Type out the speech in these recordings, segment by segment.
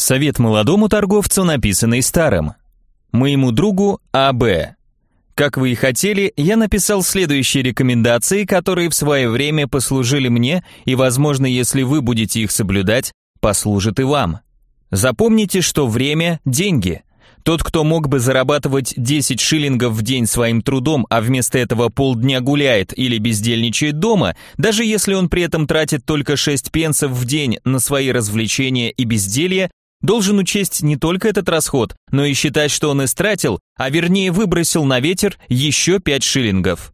Совет молодому торговцу, написанный старым. Моему другу А.Б. Как вы и хотели, я написал следующие рекомендации, которые в свое время послужили мне, и, возможно, если вы будете их соблюдать, послужат и вам. Запомните, что время – деньги. Тот, кто мог бы зарабатывать 10 шиллингов в день своим трудом, а вместо этого полдня гуляет или бездельничает дома, даже если он при этом тратит только 6 пенсов в день на свои развлечения и безделье, должен учесть не только этот расход, но и считать, что он истратил, а вернее выбросил на ветер еще 5 шиллингов.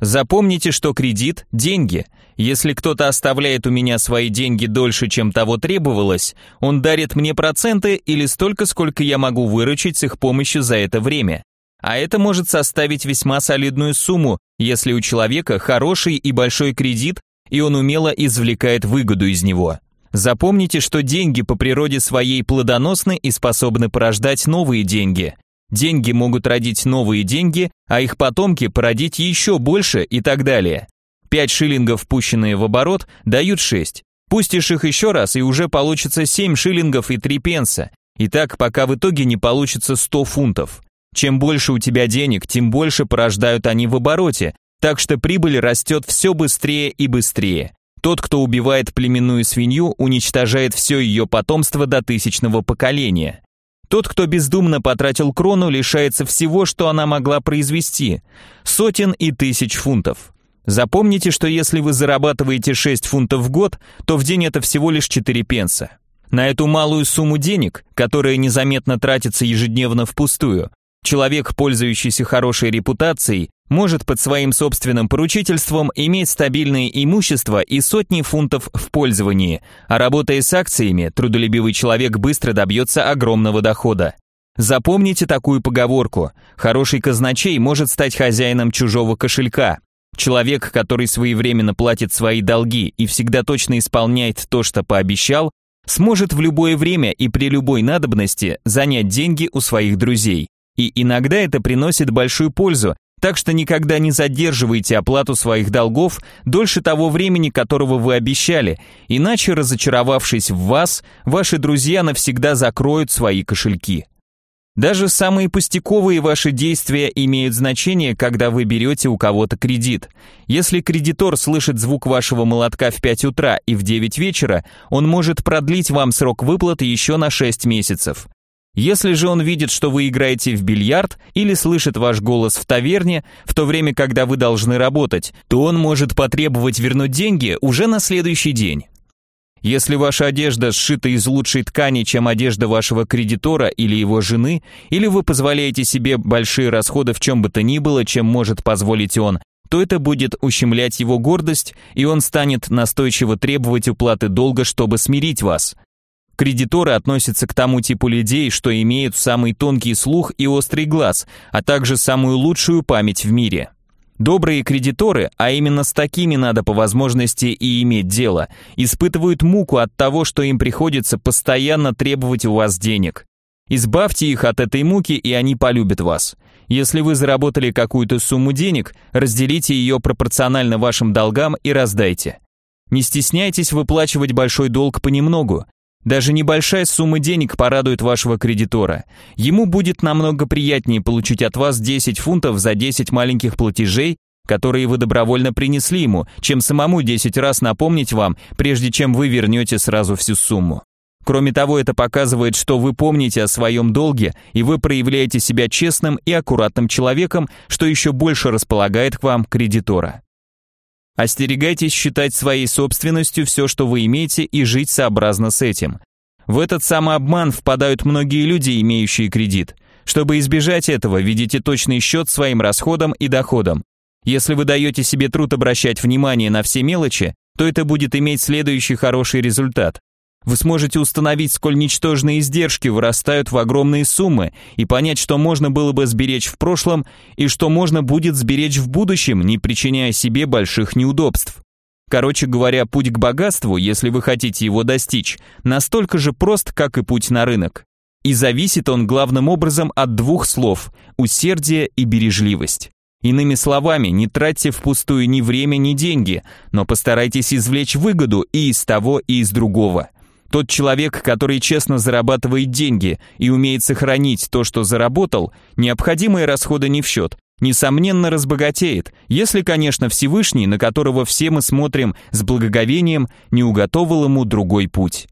Запомните, что кредит – деньги. Если кто-то оставляет у меня свои деньги дольше, чем того требовалось, он дарит мне проценты или столько, сколько я могу выручить с их помощью за это время. А это может составить весьма солидную сумму, если у человека хороший и большой кредит, и он умело извлекает выгоду из него. Запомните, что деньги по природе своей плодоносны и способны порождать новые деньги. Деньги могут родить новые деньги, а их потомки породить еще больше и так далее. 5 шиллингов, пущенные в оборот, дают 6. Пустишь их еще раз, и уже получится 7 шиллингов и 3 пенса. И так, пока в итоге не получится 100 фунтов. Чем больше у тебя денег, тем больше порождают они в обороте, так что прибыль растет все быстрее и быстрее. Тот, кто убивает племенную свинью, уничтожает все ее потомство до тысячного поколения. Тот, кто бездумно потратил крону, лишается всего, что она могла произвести – сотен и тысяч фунтов. Запомните, что если вы зарабатываете 6 фунтов в год, то в день это всего лишь 4 пенса. На эту малую сумму денег, которая незаметно тратится ежедневно впустую, человек, пользующийся хорошей репутацией, может под своим собственным поручительством иметь стабильное имущество и сотни фунтов в пользовании, а работая с акциями, трудолюбивый человек быстро добьется огромного дохода. Запомните такую поговорку. Хороший казначей может стать хозяином чужого кошелька. Человек, который своевременно платит свои долги и всегда точно исполняет то, что пообещал, сможет в любое время и при любой надобности занять деньги у своих друзей. И иногда это приносит большую пользу, так что никогда не задерживайте оплату своих долгов дольше того времени, которого вы обещали, иначе, разочаровавшись в вас, ваши друзья навсегда закроют свои кошельки. Даже самые пустяковые ваши действия имеют значение, когда вы берете у кого-то кредит. Если кредитор слышит звук вашего молотка в 5 утра и в 9 вечера, он может продлить вам срок выплаты еще на 6 месяцев. Если же он видит, что вы играете в бильярд или слышит ваш голос в таверне, в то время, когда вы должны работать, то он может потребовать вернуть деньги уже на следующий день. Если ваша одежда сшита из лучшей ткани, чем одежда вашего кредитора или его жены, или вы позволяете себе большие расходы в чем бы то ни было, чем может позволить он, то это будет ущемлять его гордость, и он станет настойчиво требовать уплаты долга, чтобы смирить вас. Кредиторы относятся к тому типу людей, что имеют самый тонкий слух и острый глаз, а также самую лучшую память в мире. Добрые кредиторы, а именно с такими надо по возможности и иметь дело, испытывают муку от того, что им приходится постоянно требовать у вас денег. Избавьте их от этой муки, и они полюбят вас. Если вы заработали какую-то сумму денег, разделите ее пропорционально вашим долгам и раздайте. Не стесняйтесь выплачивать большой долг понемногу. Даже небольшая сумма денег порадует вашего кредитора. Ему будет намного приятнее получить от вас 10 фунтов за 10 маленьких платежей, которые вы добровольно принесли ему, чем самому 10 раз напомнить вам, прежде чем вы вернете сразу всю сумму. Кроме того, это показывает, что вы помните о своем долге, и вы проявляете себя честным и аккуратным человеком, что еще больше располагает к вам кредитора. Остерегайтесь считать своей собственностью все, что вы имеете, и жить сообразно с этим. В этот самообман впадают многие люди, имеющие кредит. Чтобы избежать этого, ведите точный счет своим расходам и доходам. Если вы даете себе труд обращать внимание на все мелочи, то это будет иметь следующий хороший результат. Вы сможете установить, сколь ничтожные издержки вырастают в огромные суммы и понять, что можно было бы сберечь в прошлом и что можно будет сберечь в будущем, не причиняя себе больших неудобств. Короче говоря, путь к богатству, если вы хотите его достичь, настолько же прост, как и путь на рынок. И зависит он главным образом от двух слов – усердие и бережливость. Иными словами, не тратьте впустую ни время, ни деньги, но постарайтесь извлечь выгоду и из того, и из другого – Тот человек, который честно зарабатывает деньги и умеет сохранить то, что заработал, необходимые расходы не в счет, несомненно разбогатеет, если, конечно, Всевышний, на которого все мы смотрим с благоговением, не уготовил ему другой путь.